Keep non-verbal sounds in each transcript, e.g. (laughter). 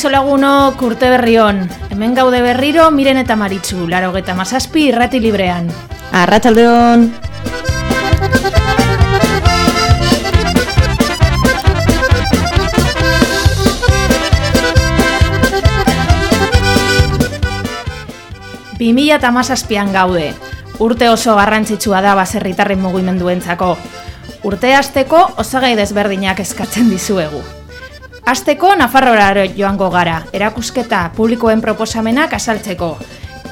Kaixo laguno kurte berri hon. Hemen gaude berriro miren eta maritzu, laro geta mazazpi irrati librean. Arratxaldeon! Bi mila eta mazazpian gaude. Urte oso garrantzitsua da baserritarren mugimenduentzako. Urte hasteko osagai desberdinak eskatzen dizuegu. Azteko Nafarroa joango gara, erakusketa publikoen proposamenak asaltzeko.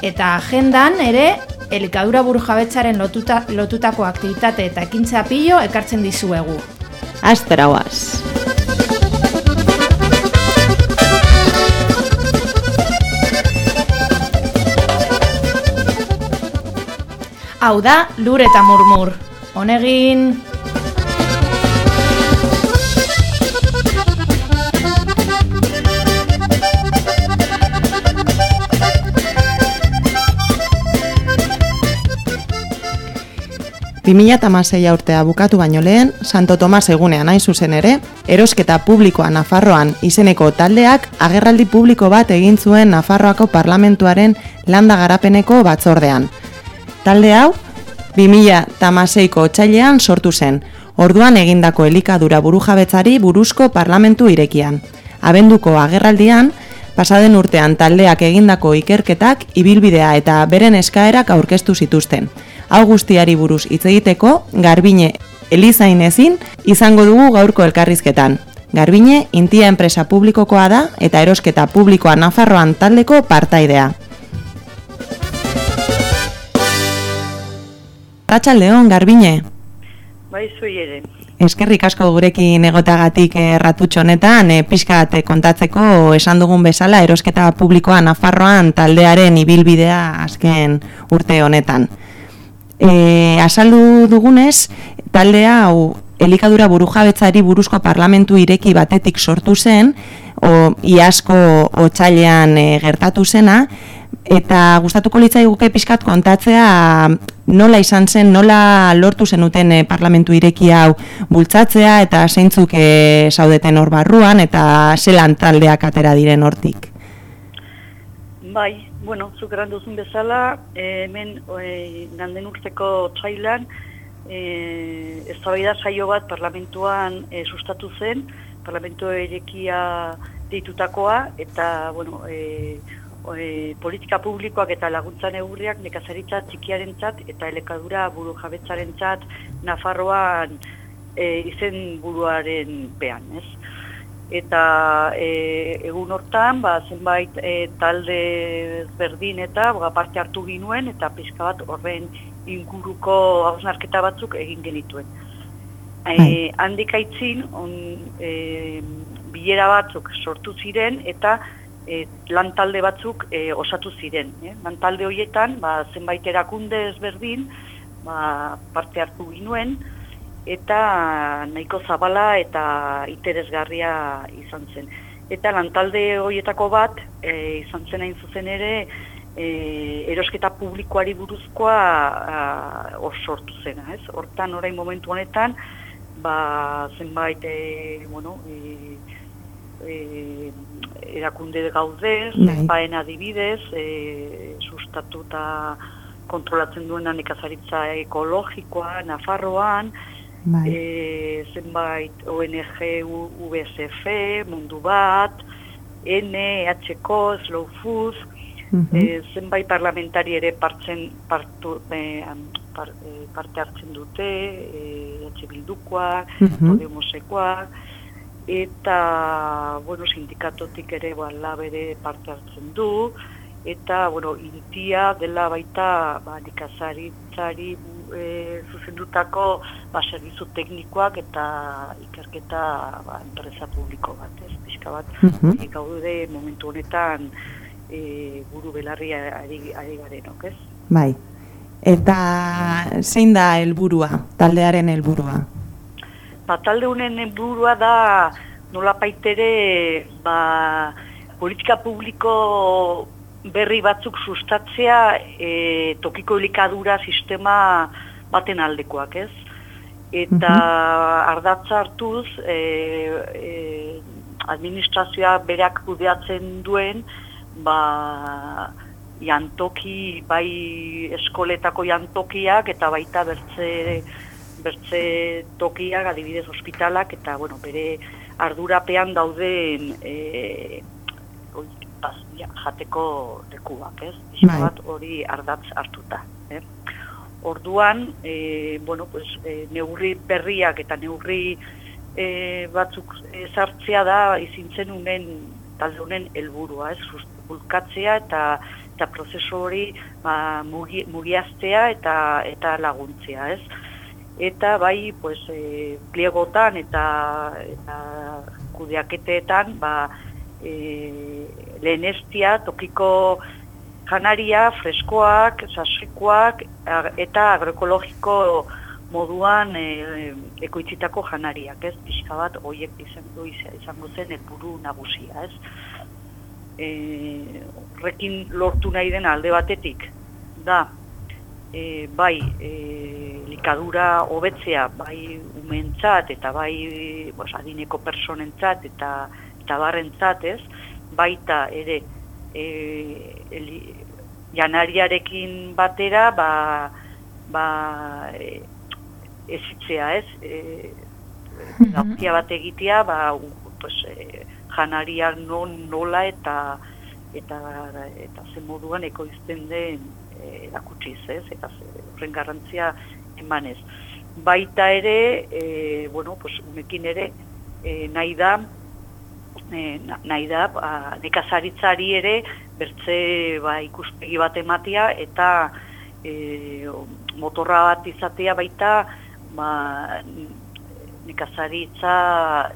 Eta agendan ere, elikadura buru jabetzaren lotuta, lotutako aktivitate eta ekintza pilo ekartzen dizuegu. Aztera guaz. Hau da, lur eta murmur. Honegin... Bimila tamasei aurtea bukatu baino lehen, Santo Tomas egunean hain zuzen ere, erosketa publikoa Nafarroan izeneko taldeak agerraldi publiko bat egin zuen Nafarroako parlamentuaren landa garapeneko batzordean. Talde hau, 2000 tamaseiko otxailean sortu zen, orduan egindako elikadura burujabetzari buruzko parlamentu irekian. Abenduko agerraldian, pasaden urtean taldeak egindako ikerketak, ibilbidea eta beren eskaerak aurkeztu zituzten. Hau guztiari buruz hitz egiteko, Garbine Elizain ezin izango dugu gaurko elkarrizketan. Garbine, intia enpresa publikokoa da eta erosketa publikoa Nafarroan taldeko partaidea. Ratxa Leon, Garbine. Bai, zui ere. Eskerrik asko gurekin egotagatik erratutxo honetan, e, pixkat kontatzeko esan dugun bezala erosketa publikoa Nafarroan taldearen ibilbidea azken urte honetan. E, asaldu dugunez, talde hau elikadura burujabetzari buruzko parlamentu ireki batetik sortu zen, o, iasko otxailean e, gertatu zena, eta gustatuko litzai guke pixkat kontatzea nola izan zen, nola lortu zenuten e, parlamentu ireki hau bultzatzea, eta zeintzuk e, saudeten hor barruan, eta zelan taldeak atera diren hortik. Bai, bueno, zuk duzun bezala, e, hemen e, ganden urteko txailan, ez da saio bat parlamentuan e, sustatu zen, parlamentu erekia ditutakoa, eta, bueno, e, e, politika publikoak eta laguntzan eurriak nekazaritza txikiaren txat eta elekadura buru jabetzaren txat Nafarroan e, izen buruaren behan, ez? Eta e, egun hortan ba, zenbait e, talde berdin eta ba, parte hartu ginuen eta pizka bat horren inguruko hausnarketa batzuk egin genituen. E, bai. handik aitzin, on, e, bilera batzuk sortu ziren eta e, lan talde batzuk e, osatu ziren. E? Lan talde horietan ba, zenbait erakunde ezberdin ba, parte hartu ginuen, eta nahiko zabala eta interesgarria izan zen. Eta lantalde horietako bat e, izan zen hain zuzen ere e, erosketa publikoari buruzkoa hor sortu zena. Ez? Hortan orain momentu honetan ba, zenbait e, bueno, e, e, erakunde gaude, bai. zenbaen adibidez, e, sustatuta kontrolatzen duena nekazaritza ekologikoa, Nafarroan, Bai. E, zenbait ONG, UBSF, Mundu Bat, NHK, Slow Food, mm -hmm. zenbait parlamentari ere partzen, partu, e, par, e, parte hartzen dute, e, H Bildukoa, mm -hmm. eta, bueno, sindikatotik ere, ba, bere parte hartzen du, eta, bueno, intia dela baita, ba, nikazaritzari e, zuzendutako ba, servizu teknikoak eta ikerketa ba, enpresa publiko bat, ez, pixka bat, mm -hmm. momentu honetan e, buru belarria ari, ari garen, ez? Bai, eta zein da helburua taldearen helburua? Ba, talde honen helburua da nola paitere ba, politika publiko berri batzuk sustatzea e, tokiko elikadura sistema baten aldekoak, ez? Eta -hmm. ardatza hartuz, e, e, administrazioa berak kudeatzen duen, ba, jantoki, bai eskoletako jantokiak eta baita bertze, bertze tokiak, adibidez ospitalak, eta bueno, bere ardurapean dauden e, baz, ja, jateko lekuak, ez? Bai. bat hori ardatz hartuta. Eh? Orduan, e, bueno, pues, e, neurri berriak eta neurri e, batzuk ezartzea da izintzen unen talde honen helburua, ez? Bulkatzea eta eta prozesu hori ba, mugi, mugiaztea eta eta laguntzea, ez? Eta bai, pues, e, pliegotan eta, eta kudeaketeetan, ba, e, lehenestia, tokiko janaria, freskoak, sasekoak eta agroekologiko moduan e, ekoitzitako janariak, ez? Pixka bat, horiek izango, izango zen helburu nagusia, ez? E, rekin lortu nahi den alde batetik, da, e, bai, e, likadura hobetzea, bai umentzat eta bai bos, adineko personentzat eta, eta ez? Baita ere, e, janariarekin batera, ba, ba, e, ezitzea, ez? E, mm bat egitea, ba, pues, e, janaria non, nola eta eta eta ze moduan ekoizten den e, erakutsiz, ez? Eta horren garrantzia emanez. Baita ere, e, bueno, pues, umekin ere, e, nahi da, e, nahi da, ba, nekazaritzari ere, bertze ba, ikuspegi bat ematia, eta e, motorra bat izatea baita, ba, nekazaritza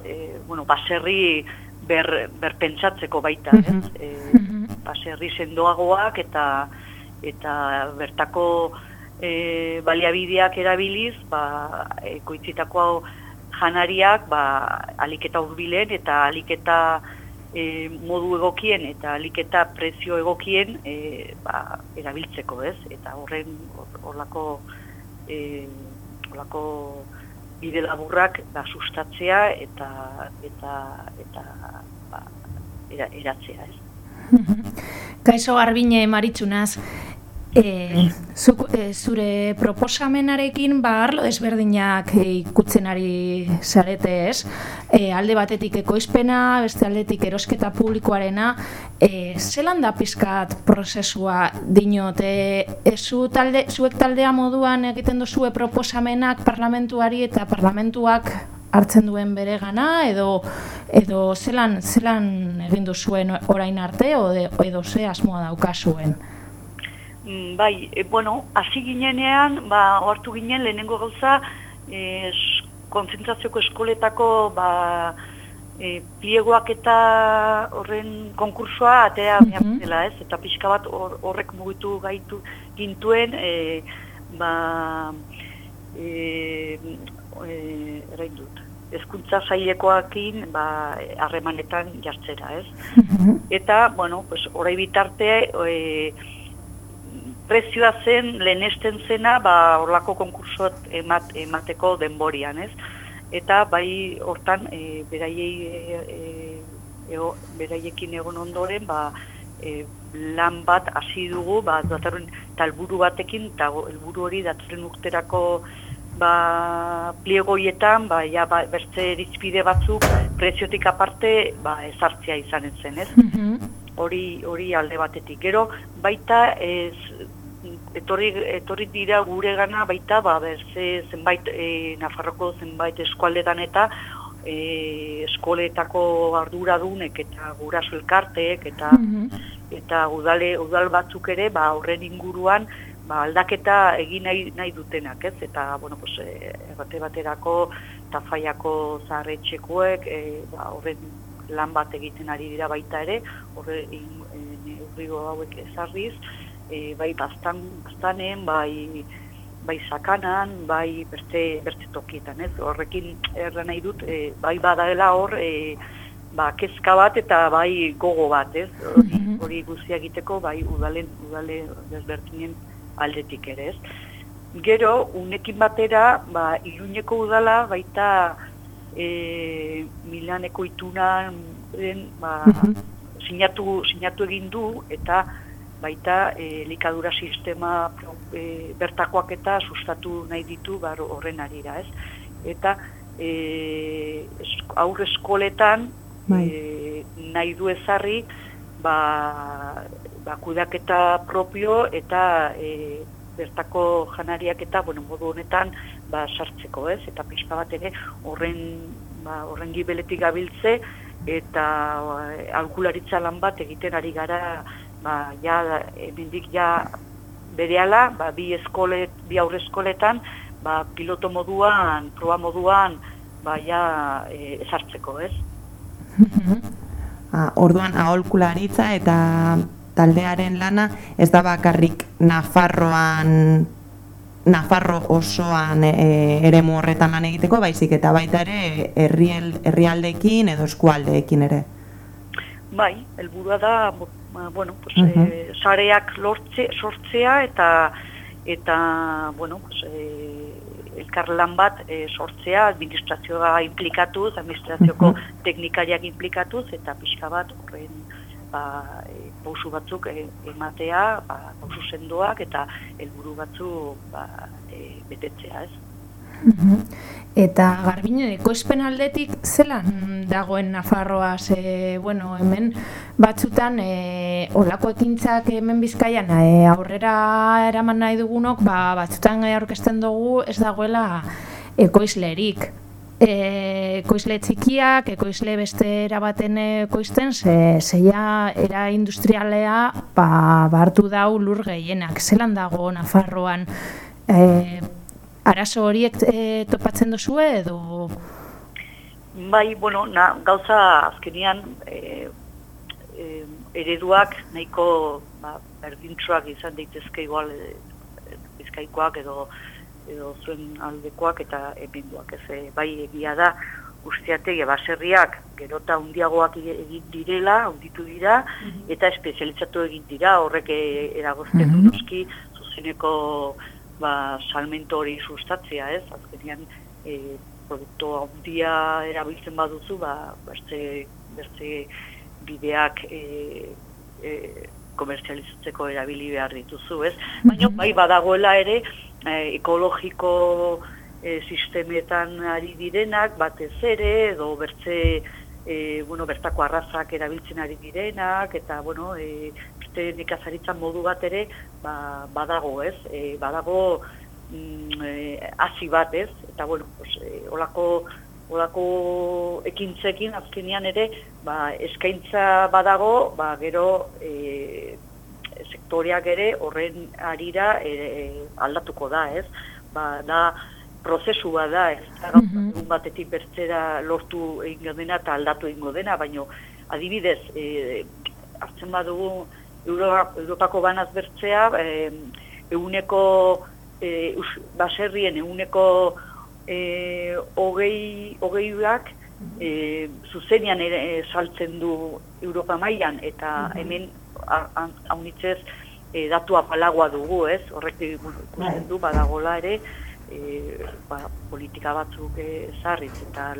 e, bueno, baserri ber, berpentsatzeko baita, mm -hmm. ez? E, baserri sendoagoak eta eta bertako e, baliabideak erabiliz, ba, ekoitzitako janariak ba, aliketa urbilen eta aliketa e, modu egokien eta aliketa prezio egokien e, ba, erabiltzeko, ez? Eta horren horlako e, olako bide laburrak da sustatzea eta eta eta ba, eratzea, ez. (laughs) Kaixo Garbine Maritzunaz, E, zuk, e, zure proposamenarekin ba arlo desberdinak ikutzen ari zarete ez? E, alde batetik ekoizpena beste aldetik erosketa publikoarena. E, zelan da pizkat prozesua? Dinot e, zu talde, zuek taldea moduan egiten duzue proposamenak parlamentuari eta parlamentuak hartzen duen bere gana edo edo zelan, zelan egin duzuen orain arte? Edo ze asmoa daukazuen Mm, bai, e, bueno, hasi ginenean, ba, ohartu ginen lehenengo gauza, e, konzentrazioko eskoletako ba, e, pliegoak eta horren konkursua atea mm -hmm. dela, ez? Eta pixka bat horrek mugitu gaitu gintuen, e, ba, e, e, erain dut ezkuntza zailekoakin ba, harremanetan jartzera, ez? Mhm. Eta, bueno, pues, orai bitarte, e, prezioa zen lehenesten zena ba horlako konkursoat emat, emateko denborian, ez? Eta bai hortan e, beraiei e, e, beraiekin egon ondoren ba e, lan bat hasi dugu ba datorren talburu batekin eta helburu hori datorren urterako ba pliegoietan ba ja ba, bertze irizpide batzuk preziotik aparte ba ezartzea izanen zen, ez? Mhm. Hori hori alde batetik. Gero baita ez etorri, etorri dira gure gana baita, ba, berze zenbait, e, Nafarroko zenbait eskualdetan eta e, eskoletako arduradunek eta guraso elkarteek eta mhm. eta udale udal batzuk ere ba horren inguruan ba, aldaketa egin nahi, nahi dutenak, ez? Eta bueno, pues eh bate baterako Tafaiako zaharretxekoek e, ba, horren lan bat egiten ari dira baita ere, horre e, hauek ezarriz, e, bai bastan, bastanen, bai bai sakanan, bai beste, beste tokietan, ez? Horrekin erra nahi dut, e, bai badaela hor, e, ba, kezka bat eta bai gogo bat, ez? Hori, mm -hmm. guztia egiteko, bai udalen, udale desbertinen aldetik ere, ez? Gero, unekin batera, ba, iluneko udala, baita e, Milaneko itunan ba, sinatu, sinatu egin du eta baita e, likadura sistema e, bertakoak eta sustatu nahi ditu bar horren arira, ez? Eta e, aurre eskoletan bai. e, nahi du ezarri ba, ba kudaketa propio eta e, bertako janariak eta bueno, modu honetan ba, sartzeko, ez? Eta pixka bat ere horren, ba, horren gibeletik gabiltze eta ba, lan bat egiten ari gara ba, ja, emendik ja berehala, ba, bi eskolet, bi aurre eskoletan, ba, piloto moduan, proba moduan, ba, ja, e, esartzeko, ez? (laughs) ah, orduan, aholkularitza eta taldearen lana, ez da bakarrik Nafarroan Nafarro osoan e, eremu horretan lan egiteko, baizik eta baita ere herrialdeekin edo eskualdeekin ere. Bai, helburua da ba, bueno, pues, uh -huh. e, sareak lortze, sortzea eta eta bueno, pues, e, elkarlan bat e, sortzea administrazioa implikatuz, administrazioko uh -huh. teknikariak implikatuz eta pixka bat horren ba, e, pausu batzuk e, ematea, ba, pausu sendoak eta helburu batzuk ba, e, betetzea, ez? Eta garbine, ekoizpen aldetik zelan dagoen Nafarroa, ze, bueno, hemen batzutan e, olako ekintzak hemen bizkaian e, aurrera eraman nahi dugunok, ba, batzutan aurkezten dugu ez dagoela ekoizlerik. (laughs) E, ekoizle txikiak, ekoizle beste erabaten ekoizten, ze, zeia era industrialea ba, hartu dau lur gehienak. Zelan dago Nafarroan e, arazo horiek e, topatzen duzue edo? Bai, bueno, na, gauza azkenian e, e, ereduak nahiko ba, berdintzuak izan daitezke igual e, bizkaikoak edo edo zuen aldekoak eta emenduak ez bai egia da usteategi baserriak gerota hundiagoak egin direla, hunditu dira, mhm. eta espezializatu egin dira, horrek eragozten mm -hmm. zuzeneko ba, salmento hori sustatzea, ez? Azkenean, e, produktu handia erabiltzen baduzu, ba, beste, beste bideak e, e, komerzializatzeko erabili behar dituzu, ez? Baina, bai, badagoela ere, e, ekologiko e, sistemetan ari direnak, batez ere, edo bertze, e, bueno, bertako arrazak erabiltzen ari direnak, eta, bueno, e, beste nekazaritza modu bat ere ba, badago, ez? E, badago mm, e, hasi bat, ez? Eta bueno, pues, e, olako olako ekintzekin azkenean ere, ba, eskaintza badago, ba, gero e, sektoriak ere horren arira e, aldatuko da, ez? Ba, da prozesua da, ez da, mm -hmm. batetik bertzera lortu egingo dena eta aldatu egingo dena, baino adibidez, e, hartzen badugu, Europako banaz bertzea, e, euneko e, baserrien euneko e, hogei, hogeiak e, zuzenian ere saltzen du Europa mailan eta hemen haunitzez e, datu apalagoa dugu, ez? Horrek ikusten du badagola ere e, ba, politika batzuk ezarriz eta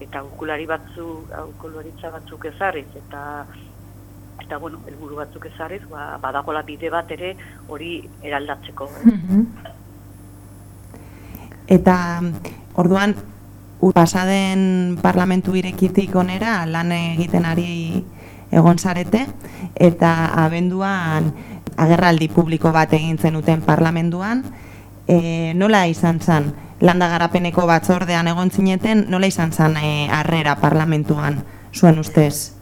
eta ukulari batzuk, ukularitza batzuk ezarriz eta eta bueno, helburu batzuk ezarriz, ba, badagola bide bat ere hori eraldatzeko. Mhm. Eta orduan pasaden parlamentu irekitik onera lan egiten ari egon zarete eta abenduan agerraldi publiko bat egin zenuten parlamentuan e, nola izan zen landa garapeneko batzordean egon zineten nola izan zen e, arrera parlamentuan zuen ustez?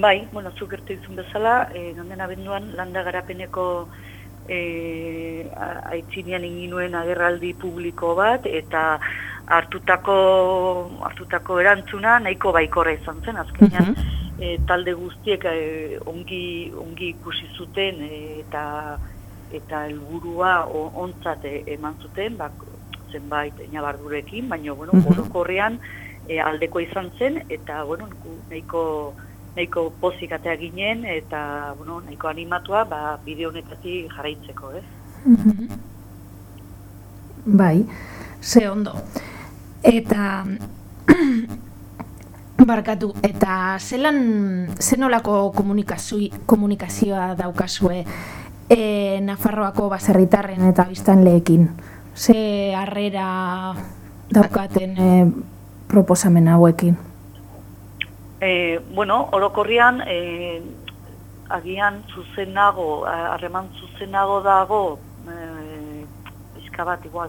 Bai, bueno, zuk ertu izun bezala, e, nonden abenduan landa garapeneko e, aitzinean inginuen agerraldi publiko bat, eta hartutako, hartutako erantzuna nahiko baikorra izan zen, azkenean e, talde guztiek e, ongi, ongi ikusi zuten eta eta helburua ontzat eman zuten, bak, zenbait nabardurekin, baina, bueno, mm e, aldeko izan zen, eta, bueno, nahiko nahiko pozik atea ginen eta bueno, nahiko animatua ba, bideo honetatik jarraitzeko, ez? Mhm. Bai, ze ondo. Eta (clears throat) Barkatu, eta zelan, zenolako komunikazioa daukazue e, Nafarroako baserritarren eta biztan lehekin? Ze harrera daukaten e, proposamen hauekin? E, bueno, orokorrian, e, agian zuzenago, harreman zuzenago dago, e, bat igual,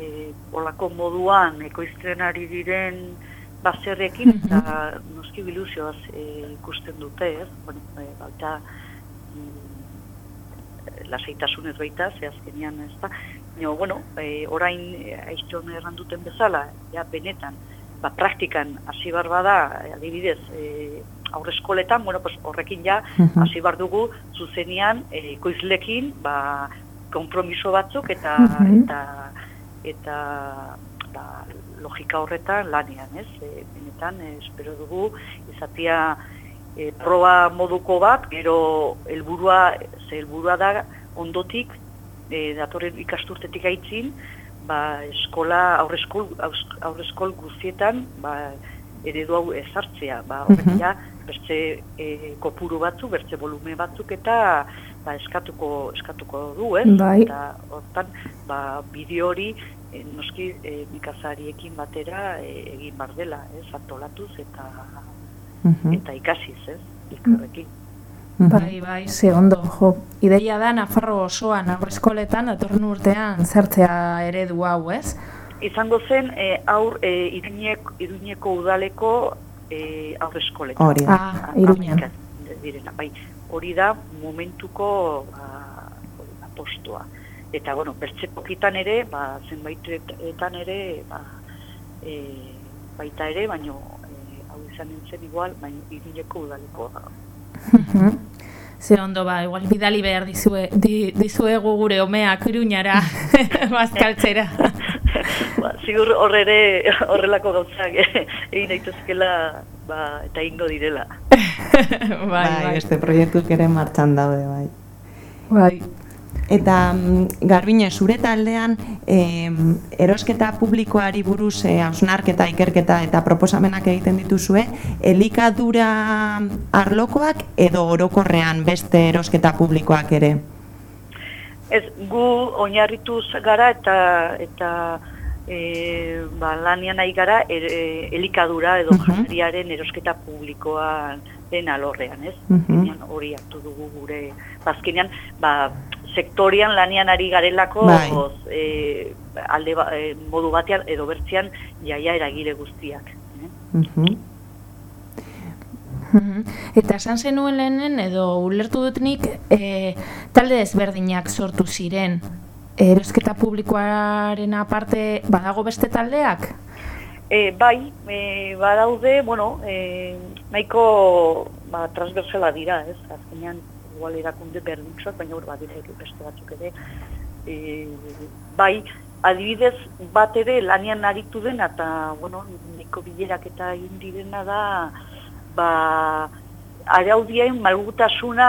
e, olako moduan ekoiztrenari diren baserrekin, eta noski biluzioaz e, ikusten dute, ez? Bueno, e, baita, mm, lasaitasunez baita, zehazkenian ez da. Nio, bueno, e, orain aiztion erranduten bezala, ja, benetan, ba, praktikan hasi bar bada, adibidez, e, aurreskoletan, bueno, pues, horrekin ja, hasi bar dugu, zuzenian, e, koizlekin, ba, kompromiso batzuk, eta, eta, eta, ba, logika horretan lanian, ez? E, benetan, e, espero dugu, izatia, e, proba moduko bat, gero helburua, ze helburua da, ondotik, e, datorren ikasturtetik aitzin, ba, eskola aurreskol aurreskol guztietan ba, eredu hau ezartzea ba horrek ja beste e, kopuru batzuk beste volume batzuk eta ba, eskatuko eskatuko du eh bai. eta hortan ba bideo hori e, noski e, mikazariekin batera e, egin bar dela eh antolatuz eta eta ikasiz eh ikarrekin Bai, bai, ze ondo, jo. Ideia da, Nafarro osoan, aurreskoletan, datorren urtean, zertzea eredu hau, ez? Izango zen, e, aur, e, iruñeko, iruñeko udaleko e, aurreskoletan. Hori da. Ah, iruñan. Direna, bai, hori da momentuko ba, postua. Eta, bueno, bertze pokitan ere, ba, zenbaitetan ere, ba, e, baita ere, baino, e, hau izan nintzen igual, baina iruñeko udaleko Ze ondo ba, igual bidali behar dizue, di, dizuegu gure omeak iruñara (laughs) bazkaltzera. (laughs) ba, zigur horre horrelako gauzak eh, egin daitezkela ba, eta ingo direla. (laughs) bai, bai, bai. Este proiektu ere martxan daude, bai. Bai. Eta mm, garbine, zure taldean e, erosketa publikoari buruz e, hausnarketa, ikerketa eta proposamenak egiten dituzue, elikadura arlokoak edo orokorrean beste erosketa publikoak ere? Ez, gu oinarrituz gara eta eta e, ba, lanian nahi gara er, e, elikadura edo uh -huh. erosketa publikoan den alorrean, ez? Uh Hori hartu dugu gure, bazkenean, ba, sektorian lanian ari garelako bai. e, alde ba, e, modu batean edo bertzean jaia eragile guztiak. Eh? Eta esan zenuen lehenen edo ulertu dutnik e, talde ezberdinak sortu ziren. Erosketa publikoaren aparte badago beste taldeak? E, bai, e, badaude, bueno, e, nahiko ba, transversala dira, ez? Azkenean igual erakunde berdintzak, baina hor ere beste batzuk ere. E, bai, adibidez bat ere lanian aritu dena, eta, bueno, niko bilerak eta egin direna da, ba, araudiain malgutasuna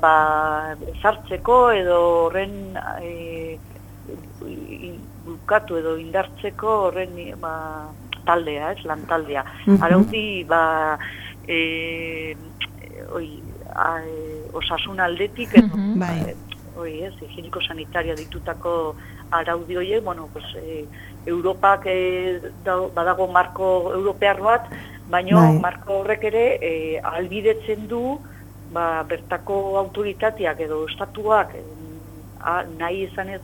ba, zartzeko edo horren e, bulkatu edo indartzeko horren ba, taldea, ez, lan taldea. Mm Araudi, ba, e, oi, a, e, osasun aldetik, edo, mm -hmm. bai. oi, ez, higieniko sanitaria ditutako araudi horiek, bueno, pues, e, Europak e, da, badago marko europear bat, baina bai. marko horrek ere e, albidetzen du ba, bertako autoritateak edo estatuak e, a, nahi izan ez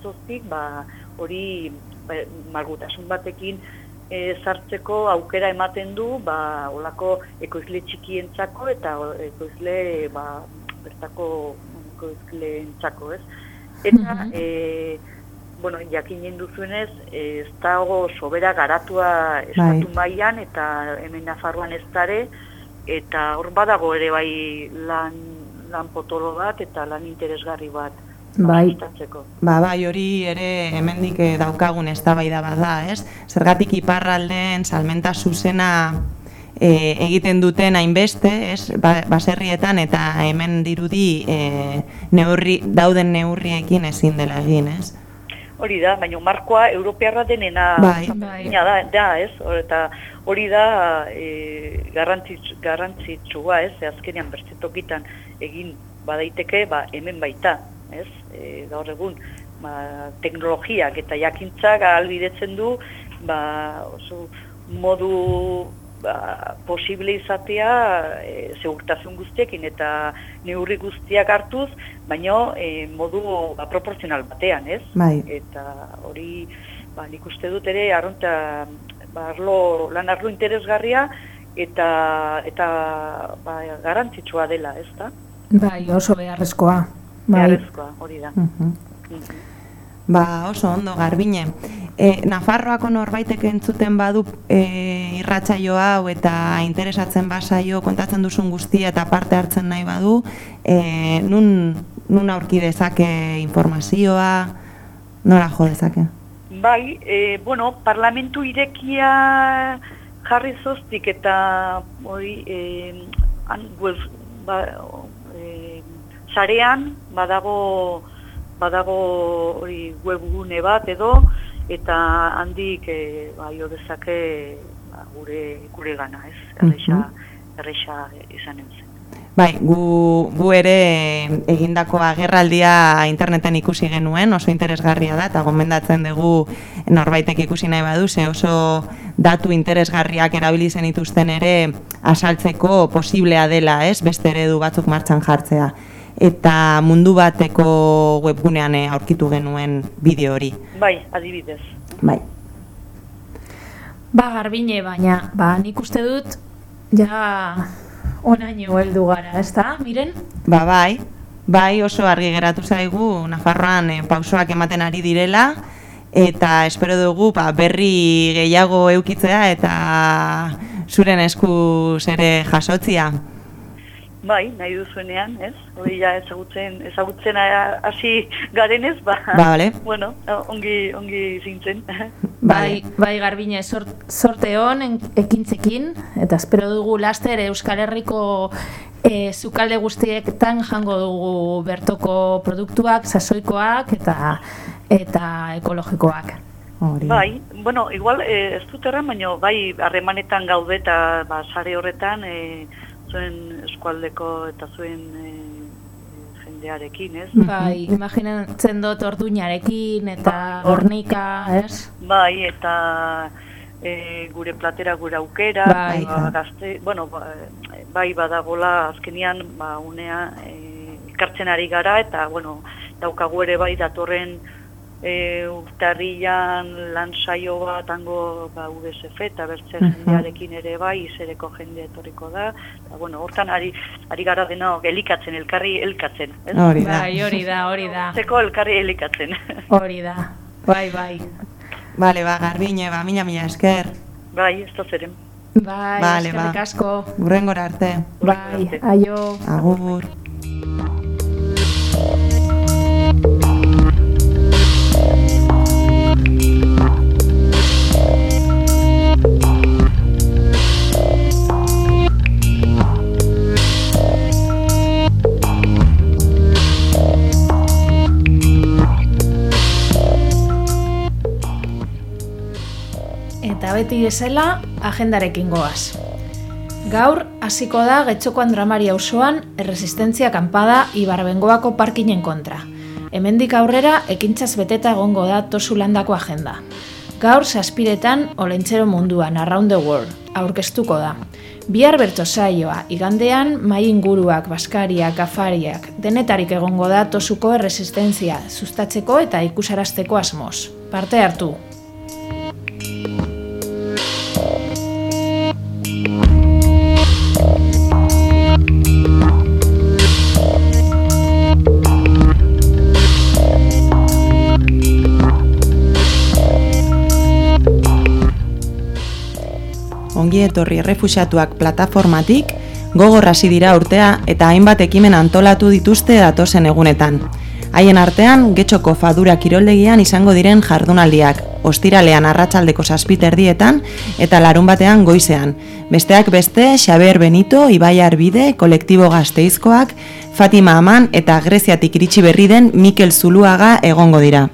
ba, hori ba, margutasun batekin e, sartzeko aukera ematen du ba olako ekoizle txikientzako eta ekoizle ba bertako ekoizleentzako, ez? Eta mm e, bueno, jakinen duzuenez, ez dago sobera garatua estatu bai. mailan eta hemen Nafarroan ez dare eta hor badago ere bai lan lan potolo bat eta lan interesgarri bat Bai, ba, bai, hori ere hemendik eh, daukagun eztabaida bat da, ez? Zergatik iparralden salmenta zuzena e, egiten duten hainbeste, ez? Ba, baserrietan eta hemen dirudi e, neurri, dauden neurriekin ezin dela egin, ez? Hori da, baina markoa europearra denena Bai. Bai. da, da, ez? Hor, eta hori da e, garrantzitsu, garrantzitsua, ez? Ze azkenean bertzetokitan egin badaiteke, ba, hemen baita, ez? E, gaur egun, ba, teknologiak eta jakintzak albidetzen du, ba, oso modu ba, posible izatea e, segurtasun guztiekin eta neurri guztiak hartuz, baino e, modu ba, proporzional batean, ez? Bai. Eta hori, ba, nik uste dut ere, arronta, ba, arlo, lan arlo interesgarria eta, eta ba, garantzitsua dela, ez da? Bai, oso beharrezkoa. Bai. Beharrezkoa, hori da. Mhm. Mhm. Ba, oso ondo, garbine. E, Nafarroako norbaitek entzuten badu e, irratsaio hau eta interesatzen basaio kontatzen duzun guztia eta parte hartzen nahi badu, e, nun, nun aurki dezake informazioa, nora jo dezake? Bai, e, bueno, parlamentu irekia jarri zoztik eta hori, e, han, web, ba, e, sarean badago badago hori webgune bat edo eta handik e, ba, jo dezake ba, gure gure gana, ez? Erresa, erresa izanen zen. Bai, gu, gu ere egindako agerraldia interneten ikusi genuen, oso interesgarria da, eta gomendatzen dugu norbaitek ikusi nahi badu, ze oso datu interesgarriak erabili zenituzten ere asaltzeko posiblea dela, ez, beste eredu batzuk martxan jartzea. Eta mundu bateko webgunean eh, aurkitu genuen bideo hori. Bai, adibidez. Bai. Ba, garbine, baina, ba, nik uste dut, ja, onaino heldu gara, ez da, miren? Ba bai, bai oso argi geratu zaigu Nafarroan eh, pausoak ematen ari direla eta espero dugu ba, berri gehiago eukitzea eta zuren esku ere jasotzia. Bai, nahi duzuenean, ez? Hori ja ezagutzen, ezagutzen hasi garenez, ba, Ba, bale. bueno, ongi, ongi zintzen. (laughs) Bai, bai garbine, sort, sorte hon en- ekintzekin, eta espero dugu laster Euskal Herriko e, zukalde guztietan jango dugu bertoko produktuak, sasoikoak eta eta ekologikoak. Hori. bai, bueno, igual eh, ez dut erran, baina bai harremanetan gaude eta ba, sare horretan eh, zuen eskualdeko eta zuen eh, jendearekin, ez? Bai, imaginatzen dut orduñarekin eta hornika, ez? Bai, eta e, gure platera gure aukera, Bai. ba, gazte, bueno, ba, bai badagola azkenian, ba, unea e, ikartzen ari gara, eta, bueno, daukagu ere bai datorren e, urtarrilan lan saio bat hango ba, UDSF eta bertze jendearekin ere bai, izereko jende etorriko da, eta, bueno, hortan ari, ari gara dena elikatzen, elkarri elkatzen, ez? Hori da. Bai, hori da, hori da, Zeko elkarri elikatzen. hori da. Bai, bai. Bale, ba, garbine, ba, mila mila esker. bai, ez da zeren. Bai, Vale, eskerrik ba. asko. Gurrengora arte. Bai, aio. Agur. Beti bezala, agendarekin goaz. Gaur, hasiko da Getxokoan dramari auzoan erresistentzia kanpada Ibarbengoako parkinen kontra. Hemendik aurrera, ekintzaz beteta egongo da tosu landako agenda. Gaur, saspiretan, olentxero munduan, Around the World, aurkeztuko da. Bihar bertso saioa, igandean, mai inguruak, baskariak, afariak, denetarik egongo da tosuko erresistentzia, sustatzeko eta ikusarazteko asmoz. Parte hartu, Ongi etorri errefuxatuak plataformatik, gogor hasi dira urtea eta hainbat ekimen antolatu dituzte datozen egunetan. Haien artean, getxoko fadura kiroldegian izango diren jardunaldiak, ostiralean arratsaldeko zazpiterdietan eta larun batean goizean. Besteak beste, Xaber Benito, Ibai Arbide, kolektibo gazteizkoak, Fatima Aman eta Greziatik iritsi berri den Mikel Zuluaga egongo dira.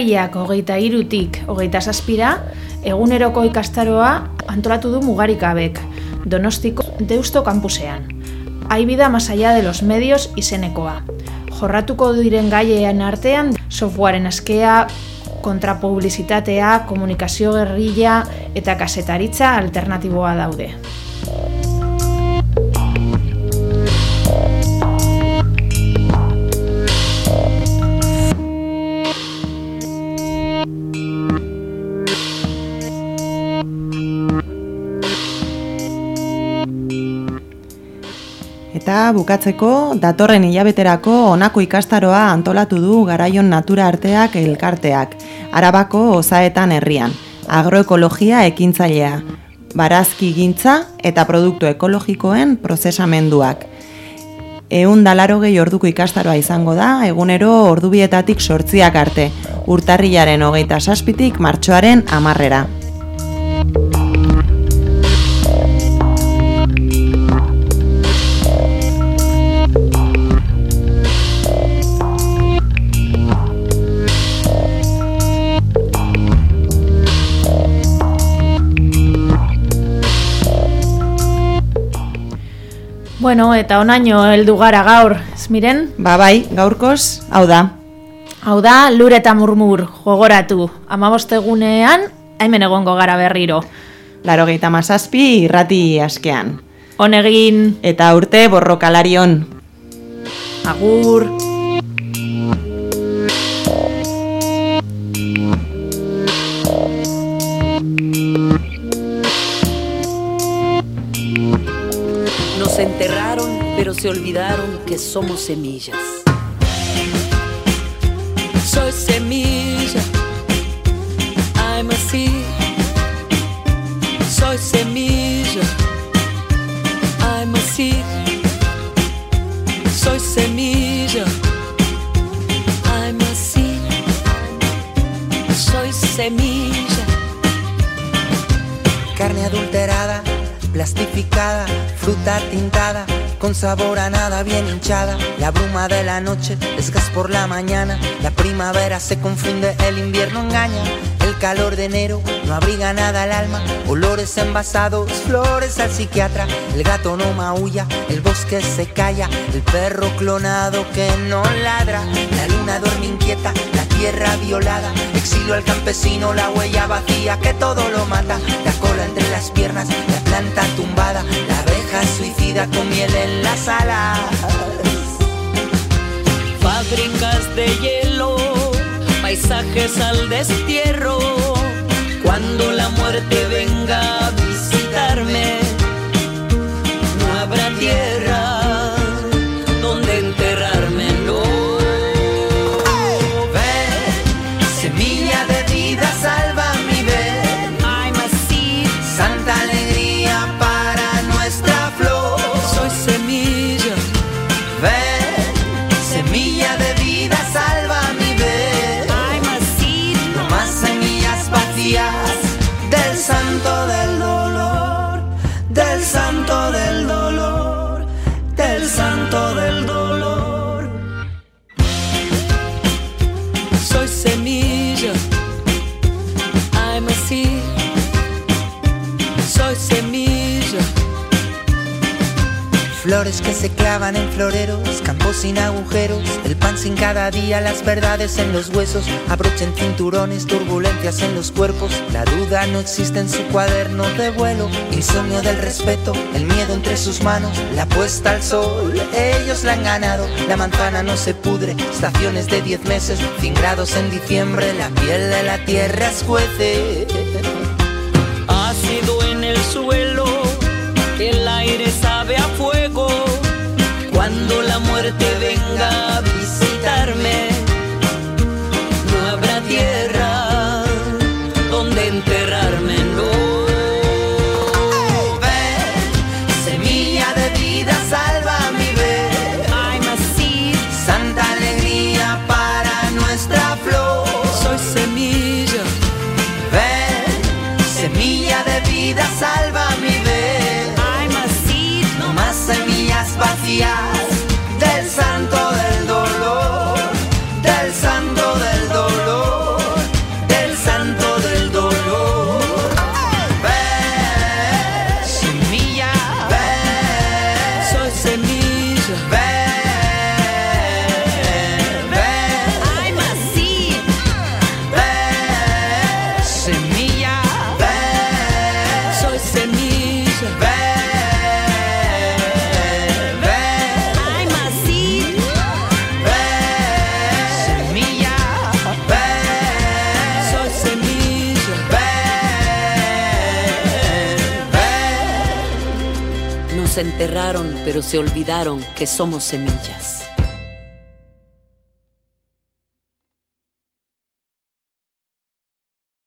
Urtarriak hogeita irutik hogeita zazpira, eguneroko ikastaroa antolatu du mugarikabek, donostiko deusto kampusean. Aibida masaia de los medios izenekoa. Jorratuko diren gaiean artean, softwaren askea, kontrapublizitatea, komunikazio gerrilla eta kasetaritza alternatiboa daude. Eta bukatzeko, datorren hilabeterako honako ikastaroa antolatu du garaion natura arteak elkarteak, arabako osaetan herrian, agroekologia ekintzailea, barazki gintza eta produktu ekologikoen prozesamenduak. Eun dalaro gehi orduko ikastaroa izango da, egunero ordubietatik sortziak arte, urtarrilaren hogeita saspitik martxoaren amarrera. Bueno, eta onaino heldu gara gaur, ez miren? Ba bai, gaurkoz, hau da. Hau da, lur eta murmur, jogoratu. Amabostegunean, hemen egongo gara berriro. Laro gehieta mazazpi, irrati askean. Honegin, Eta urte borrokalarion. agur. Enterraron, pero se olvidaron que somos semillas. Soy semilla, I'm a seed. Soy semilla, I'm a seed. Soy semilla, I'm a seed. Soy semilla. Carne adulterada, plastificada, fruta tintada, con sabor a nada bien hinchada. La bruma de la noche es gas por la mañana. La primavera se confunde, el invierno engaña. El calor de enero no abriga nada al alma. Olores envasados, flores al psiquiatra. El gato no maulla, el bosque se calla. El perro clonado que no ladra. La luna duerme inquieta, la tierra violada. Exilio al campesino, la huella vacía que todo lo mata. La cola entre las piernas, la planta suicida con miel en las alas. Fábricas de hielo, paisajes al destierro. Cuando la muerte venga a visitarme, no habrá tierra soy semilla. Flores que se clavan en floreros, campos sin agujeros, el pan sin cada día, las verdades en los huesos, abrochen cinturones, turbulencias en los cuerpos, la duda no existe en su cuaderno de vuelo, insomnio del respeto, el miedo entre sus manos, la puesta al sol, ellos la han ganado, la manzana no se pudre, estaciones de 10 meses, 100 grados en diciembre, la piel de la tierra escuece. Suelo, el aire sabe a fuego. Cuando la muerte venga a visitarme, semilla de vida, salva mi ver. I'm a seed, No más semillas vacías enterraron, pero se olvidaron que somos semillas.